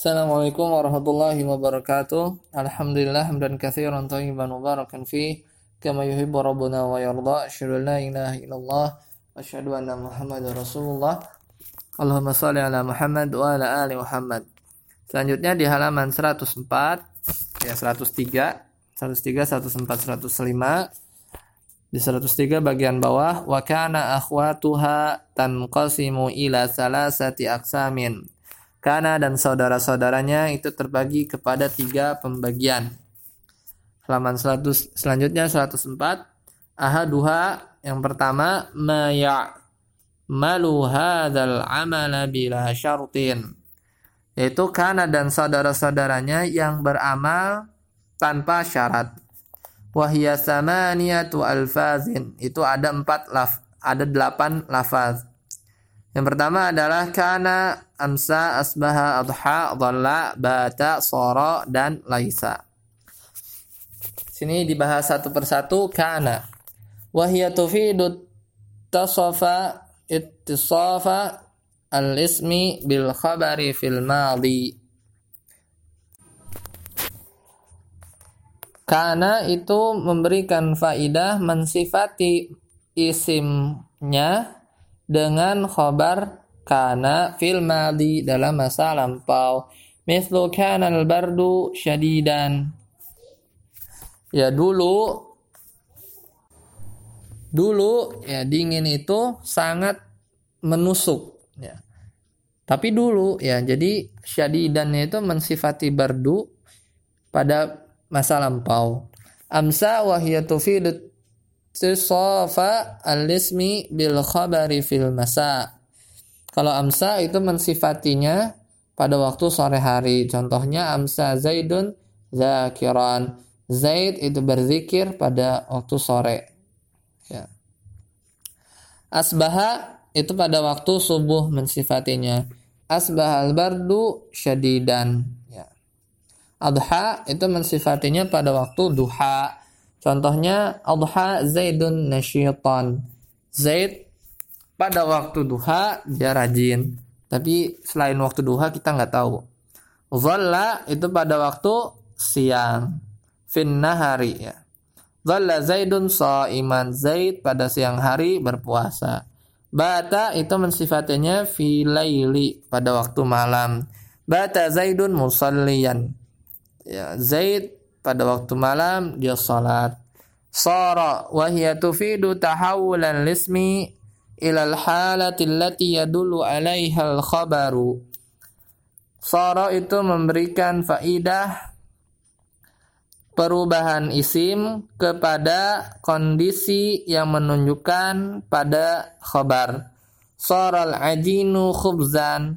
Assalamualaikum warahmatullahi wabarakatuh. Alhamdulillah hamdan katsiran thayyiban mubarakan fi kama yuhibbu rabbuna wa yarda. Asyhadu an la ilaha illallah wa anna Muhammadar Rasulullah. Allahumma shalli ala Muhammad wa ala ali Muhammad. Selanjutnya di halaman 104 ya 103 103 104 105 di 103 bagian bawah wa kana akhwatuha tanqasimu ila salasati aqsamin. Kana dan saudara-saudaranya itu terbagi kepada tiga pembagian. Halaman 100, selanjutnya 104 ahaduha yang pertama maya malu hadzal amala bila syartin. Yaitu kana dan saudara-saudaranya yang beramal tanpa syarat. Wahya samaniyatu alfazin. Itu ada empat laf ada delapan lafaz yang pertama adalah kana amsa asbaha adha dhalla bata soro dan laisa. Sini dibahas satu persatu kana. Wahya tufidu tasafa ittisafa al-ismi bil khabari fil madi Karena itu memberikan faidah mensifati isimnya dengan khobar kana fil madi dalam masa lampau. Mislu kana al-bardu syadidan. Ya dulu dulu ya dingin itu sangat menusuk ya. Tapi dulu ya jadi syadidannya itu mensifati bardu pada masa lampau. Amsa wa hiya tisafa al-ismi bil khabari fil masa. Kalau amsa itu mensifatinya pada waktu sore hari. Contohnya amsa Zaidun zakiran. Zaid itu berzikir pada waktu sore. Ya. Asbaha itu pada waktu subuh mensifatinya. Asbahal bardu syadidan. Adha itu mensifatinya pada waktu duha. Contohnya adha Zaidun nasyitan. Zaid pada waktu duha dia rajin. Tapi selain waktu duha kita nggak tahu. Zalla itu pada waktu siang. Fin nahari ya. Zalla Zaidun iman Zaid pada siang hari berpuasa. Bata itu mensifatinya fi laili pada waktu malam. Bata Zaidun musalliyan ya Zaid pada waktu malam dia salat sara wa hiya tufidu tahawulan lismi ila al-halati allati yadullu 'alaiha al-khabaru. Sara itu memberikan faidah perubahan isim kepada kondisi yang menunjukkan pada khabar. Saral ajinu khubzan.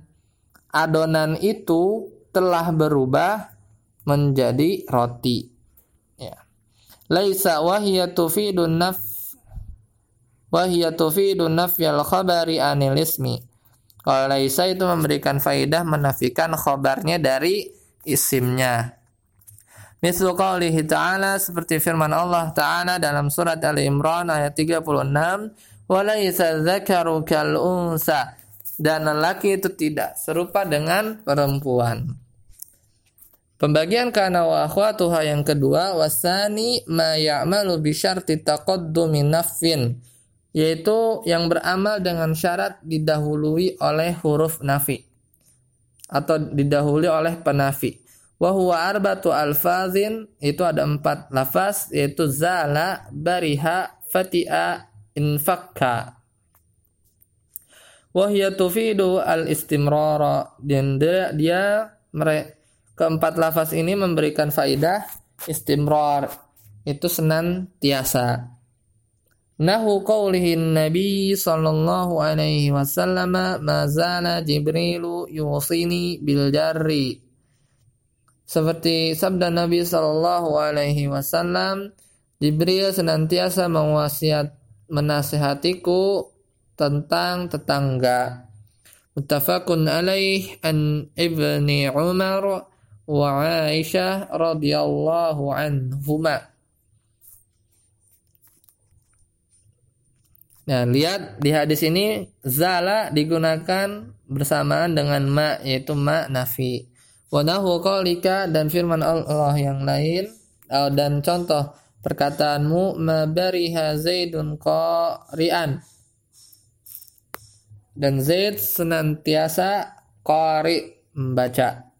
Adonan itu telah berubah menjadi roti. Ya. Laisa wahya tufidun naf wahya tufidun nafyal khabari anil ismi. Kalau laisa itu memberikan faidah menafikan khabarnya dari isimnya. Mislu qawlihi ta'ala seperti firman Allah Ta'ala dalam surat Ali Imran ayat 36 Walaysa dzakaru kal unsa dan lelaki itu tidak serupa dengan perempuan. Pembagian kana wa akhwatuha yang kedua wasani ma ya'malu bi syarti taqaddumi nafin yaitu yang beramal dengan syarat didahului oleh huruf nafi atau didahului oleh penafi. Wa huwa arbatu alfazin itu ada empat lafaz yaitu zala, bariha, fatia, infakka. Wahya tufidu al istimrara dan dia, dia Keempat lafaz ini memberikan faidah istimrar itu senantiasa. Nahu qawlihi Nabi sallallahu alaihi wasallam ma zala Jibrilu yusini bil jarri. Seperti sabda Nabi sallallahu alaihi wasallam, Jibril senantiasa mewasiat menasihatiku tentang tetangga. Muttafaqun alaih an Ibni Umar wa Aisyah radhiyallahu anhuma. Nah, lihat di hadis ini zala digunakan bersamaan dengan ma yaitu ma nafi. Wanahu qalika dan firman Allah yang lain dan contoh perkataanmu mabariha Zaidun qari'an dan Zaid senantiasa qari membaca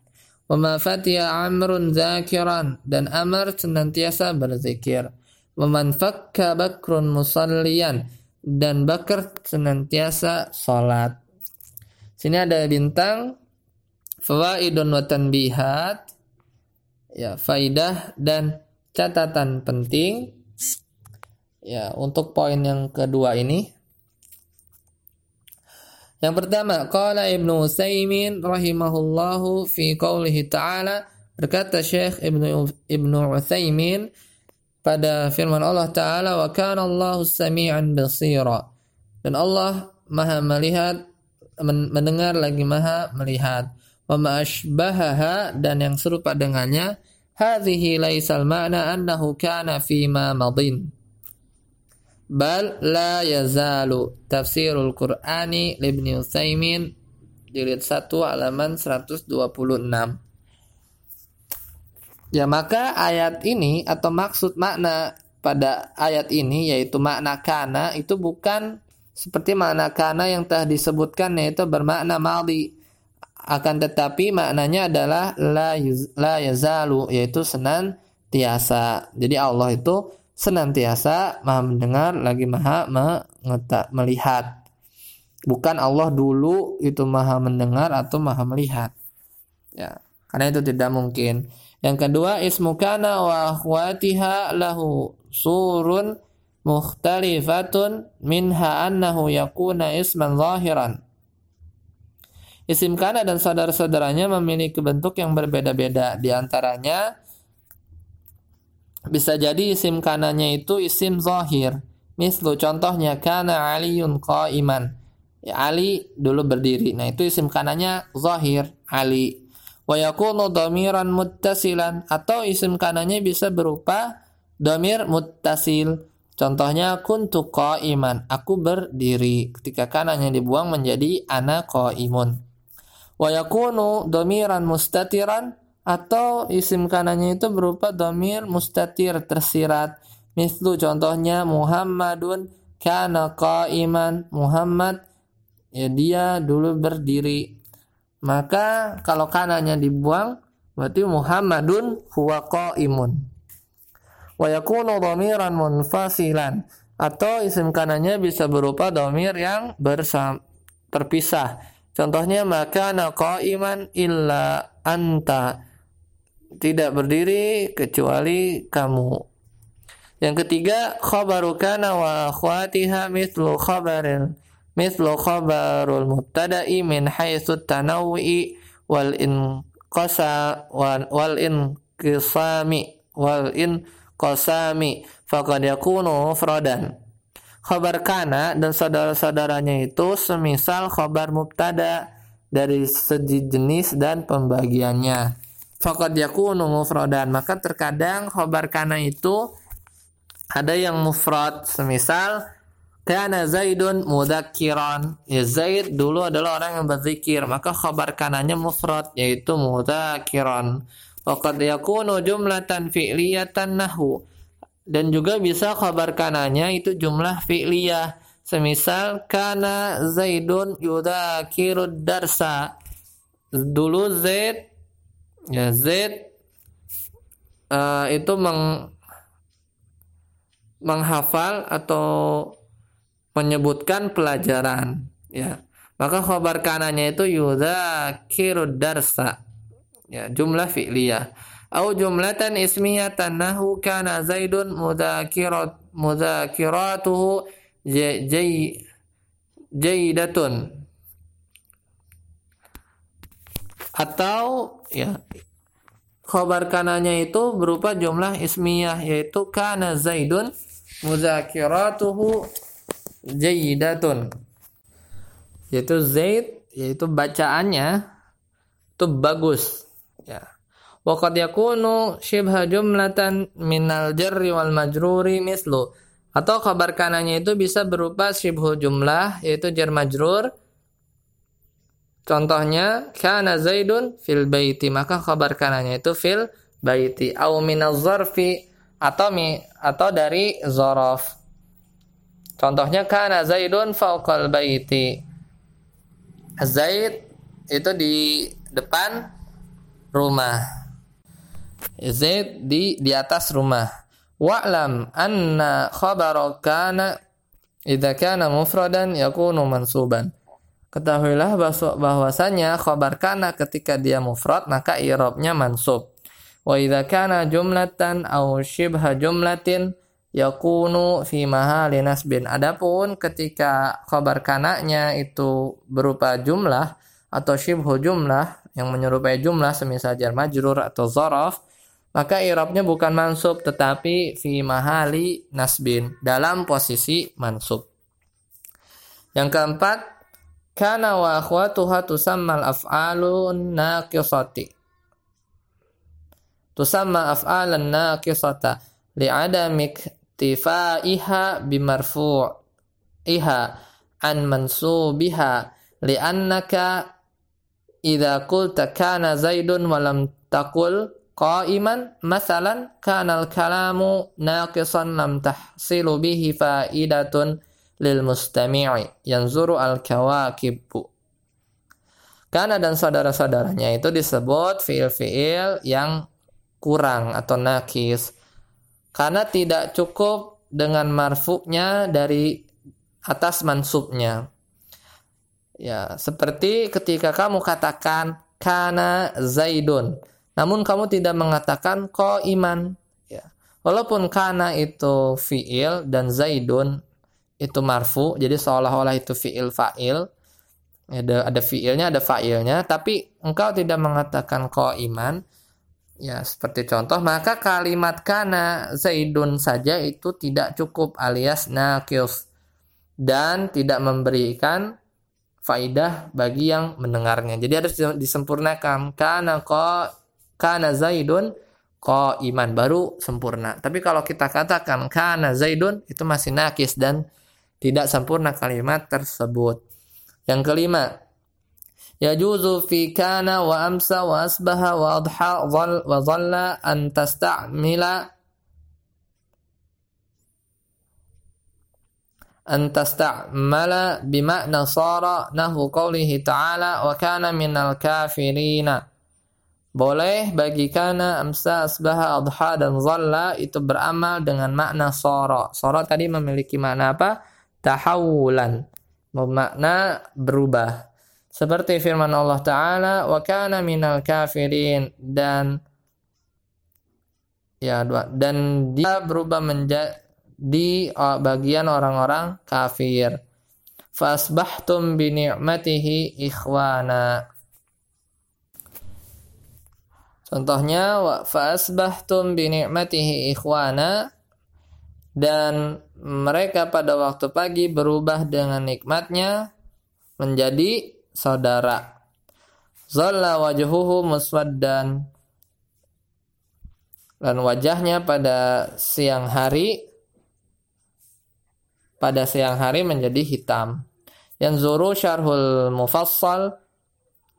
wa ma fatiya Amrun zakiran dan Amr senantiasa berzikir. man fakka Bakrun musalliyan dan Bakar senantiasa salat sini ada bintang. Fawaidun wa tanbihat. Ya faidah dan catatan penting. Ya untuk poin yang kedua ini yang pertama qala Ibnu Utsaimin rahimahullahu fi qoulihi ta'ala berkata Syekh Ibnu Ibnu Utsaimin pada firman Allah taala wa kana Allahu samian basira. Dan Allah Maha melihat mendengar lagi Maha melihat. Wa ma dan yang serupa dengannya hadhihi laisal ma'na annahu kana fi ma madin bal la yazalu tafsirul qur'ani libni Utsaimin jilid 1 halaman 126 Ya maka ayat ini atau maksud makna pada ayat ini yaitu makna kana itu bukan seperti makna kana yang telah disebutkan yaitu bermakna maldi akan tetapi maknanya adalah la yazalu yaitu senantiasa. Jadi Allah itu senantiasa maha mendengar lagi maha mengeta, melihat. Bukan Allah dulu itu maha mendengar atau maha melihat. Ya, karena itu tidak mungkin. Yang kedua ismu kana wa akhwatiha lahu surun mukhtalifatun minha annahu yakuna isman zahiran Isim kana dan saudara-saudaranya memiliki bentuk yang berbeda-beda. Di antaranya bisa jadi isim kananya itu isim zahir. Mislu contohnya kana Aliun qa'iman. Ya, Ali dulu berdiri. Nah, itu isim kananya zahir Ali. Wa yakunu dhamiran muttasilan atau isim kananya bisa berupa dhamir muttasil. Contohnya kuntu qa'iman, aku berdiri. Ketika kanannya dibuang menjadi ana qa'imun wa yakunu domiran mustatiran atau isim kanannya itu berupa domir mustatir tersirat. Mislu contohnya Muhammadun kana qaiman. Muhammad ya dia dulu berdiri. Maka kalau kanannya dibuang berarti Muhammadun huwa qaimun. Wa yakunu domiran munfasilan. Atau isim kanannya bisa berupa domir yang bersam terpisah. Contohnya maka iman illa anta. Tidak berdiri kecuali kamu. Yang ketiga khabaru kana wa akhwatiha mithlu khabaril mithlu khabarul mubtada'i min haitsu tanawwi wal inqasa wal inqisami wal inqasami faqad yakunu mufradan Khobar kana dan saudara-saudaranya itu semisal khobar mubtada dari segi jenis dan pembagiannya. Fakat yakunu mufradan. Maka terkadang khobar kana itu ada yang mufrad. Semisal Kana Zaidun mudzakiran. Ya Zaid dulu adalah orang yang berzikir, maka khobar kananya mufrad yaitu mudzakiran. Faqad yakunu jumlatan fi'liyatan nahu dan juga bisa kabar kanannya itu jumlah fi'liyah semisal kana Zaidun yudakirud darsa dulu Zaid ya Zaid uh, itu meng, menghafal atau menyebutkan pelajaran ya. Maka kabar kanannya itu yudakirud darsa ya jumlah fi'liyah. Au jumlatan ismiyatan nahu kana zaidun mudzakirat mudzakiratuhu jay jaydatun atau ya khabar kananya itu berupa jumlah ismiyah yaitu kana zaidun mudzakiratuhu jaydatun yaitu zaid yaitu bacaannya itu bagus ya. Wa qad yakunu shibha jumlatan minal jarri wal majruri mislu. Atau kabar kanannya itu bisa berupa shibhu jumlah yaitu jar majrur Contohnya kana Zaidun fil baiti maka khabar kananya itu fil baiti au minaz zarfi atau mi atau dari zorof. Contohnya kana Zaidun fauqal baiti. Zaid itu di depan rumah. Zaid di di atas rumah. Wa'lam anna khabara kana idza kana mufradan yakunu mansuban Ketahuilah bahwasanya khobar kana ketika dia mufrad maka i'rabnya mansub. Wa idza kana jumlatan aw shibha jumlatin yakunu fi mahali nasbin. Adapun ketika khobar kananya itu berupa jumlah atau shibhu jumlah yang menyerupai jumlah semisal jar majrur atau zaraf, maka i'rabnya bukan mansub tetapi fi mahali nasbin dalam posisi mansub. Yang keempat, kana wa akhwatuha tusammal af'alun naqisati. Tusamma af'alan naqisata li'adami iktifaiha bimarfu'iha an mansubiha li'annaka idza qulta kana zaidun wa lam taqul qa'iman masalan kana al-kalamu naqisan lam tahsilu bihi fa'idatun lil mustami'i yanzuru al kawakibu karena dan saudara-saudaranya itu disebut fiil-fiil yang kurang atau nakis. Karena tidak cukup dengan marfuknya dari atas mansubnya. Ya seperti ketika kamu katakan kana zaidun. Namun kamu tidak mengatakan ko iman ya walaupun kana itu fiil dan zaidun itu marfu. Jadi seolah-olah itu fiil fa'il. Ada ada fiilnya ada fa'ilnya. Tapi engkau tidak mengatakan ko iman ya seperti contoh maka kalimat kana zaidun saja itu tidak cukup alias nakis dan tidak memberikan faidah bagi yang mendengarnya. Jadi harus disempurnakan. Kana ko kana zaidun ko iman baru sempurna. Tapi kalau kita katakan kana zaidun itu masih nakis dan tidak sempurna kalimat tersebut. Yang kelima, yajuzu fi kana wa amsa wa asbaha wa adha wa dhalla an tasta'mila أن تستعمل بمعنى صار نحو قوله تعالى وكان من الكافرين boleh bagi kana amsa asbaha adha dan zalla itu beramal dengan makna soro soro tadi memiliki makna apa Tahawulan. Bermakna berubah. Seperti firman Allah taala wa kana minal kafirin. Dan ya dua. Dan dia berubah menjadi bagian orang-orang kafir. Fasbahtum bi ni'matihi ikhwana. Contohnya fasbahtum bi ni'matihi ikhwana. Dan mereka pada waktu pagi berubah dengan nikmatnya menjadi saudara. Zalla wajhuhu muswaddan dan wajahnya pada siang hari pada siang hari menjadi hitam. Yang zuru syarhul mufassal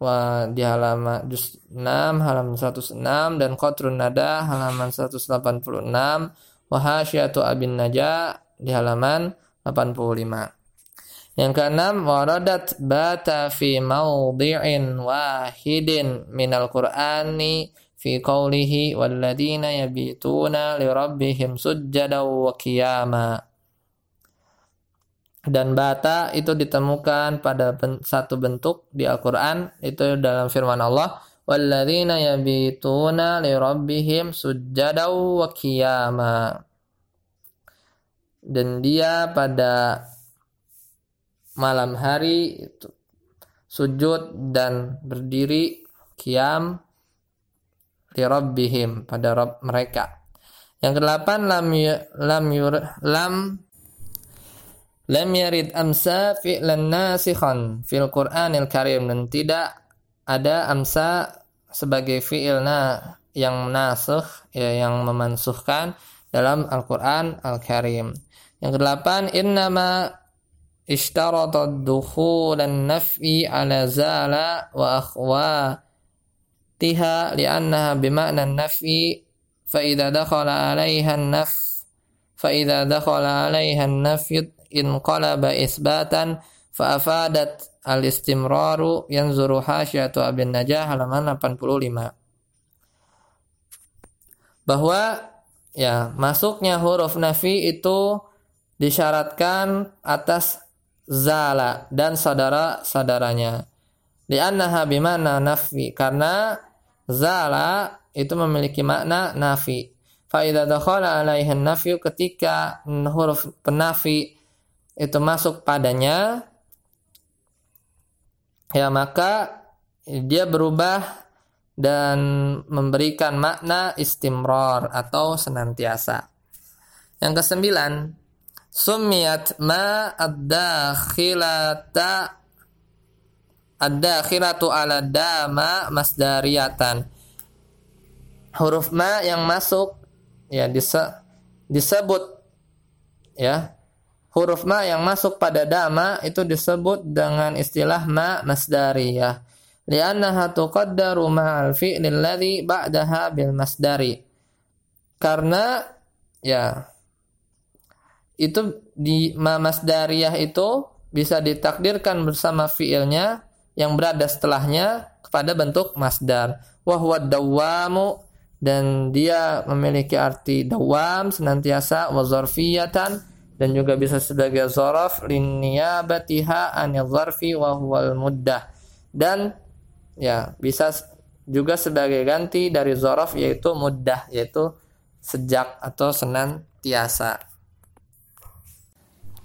wa di halaman juz 6 halaman 106 dan qatrun nada halaman 186 Wahasyiatu abin naja di halaman 85. Yang keenam, waradat bata fi mawdi'in wahidin minal qur'ani fi qawlihi walladina yabituna li rabbihim sujjada wa qiyama. Dan bata itu ditemukan pada satu bentuk di Al-Quran, itu dalam firman Allah, li rabbihim sujjadaw wa qiyama dan dia pada malam hari itu sujud dan berdiri kiam li rabbihim pada Rabb mereka. Yang kedelapan lam lam yur, lam lam yarid amsa fi'lan nasikhan fil Qur'anil Karim. Dan tidak ada amsa sebagai fi'ilna yang nasukh ya yang memansuhkan dalam Al-Quran Al-Karim. Yang kedelapan, innama ishtarata dukhulan naf'i ala zala wa akhwatiha li'annaha bima'na naf'i fa'idha dakhala alaiha naf fa'idha dakhala alaiha naf'i inqalaba isbatan fa'afadat al-istimraru yanzuru hasyatu abin najah halaman 85 bahwa ya masuknya huruf nafi itu disyaratkan atas zala dan saudara-saudaranya. Li'annaha bimana nafi karena zala itu memiliki makna nafi. Fa'idha dakhala alaihin nafi ketika huruf penafi itu masuk padanya ya maka dia berubah dan memberikan makna istimror atau senantiasa. Yang kesembilan, sumiyat ma ad-dakhilata ad-dakhilatu ala dama masdariyatan. Huruf ma yang masuk ya dise, disebut ya huruf ma yang masuk pada dama itu disebut dengan istilah ma masdariyah li'annaha tuqaddaru ma'al fi'li alladhi ba'daha bil masdari. Karena ya itu di ma masdariyah itu bisa ditakdirkan bersama fiilnya yang berada setelahnya kepada bentuk masdar. Wahwa dawamu dan dia memiliki arti dawam senantiasa wa zarfiyatan dan juga bisa sebagai zorof linniyabatiha anil zarfi wa huwal muddah. Dan ya bisa juga sebagai ganti dari zorof yaitu muddah yaitu sejak atau senantiasa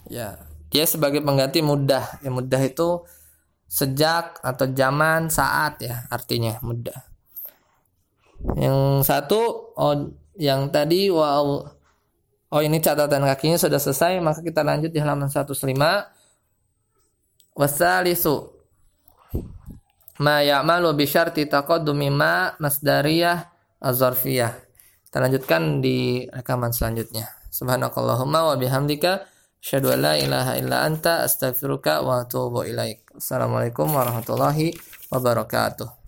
ya dia sebagai pengganti mudah ya mudah itu sejak atau zaman saat ya artinya mudah yang satu oh yang tadi wow. Oh ini catatan kakinya sudah selesai maka kita lanjut di halaman 105. Wasalisu ma ya'malu bi syarti taqaddumi ma masdariyah az-zarfiyah. Kita lanjutkan di rekaman selanjutnya. Subhanakallahumma wa bihamdika asyhadu an la ilaha illa anta astaghfiruka wa atubu ilaik. Assalamualaikum warahmatullahi wabarakatuh.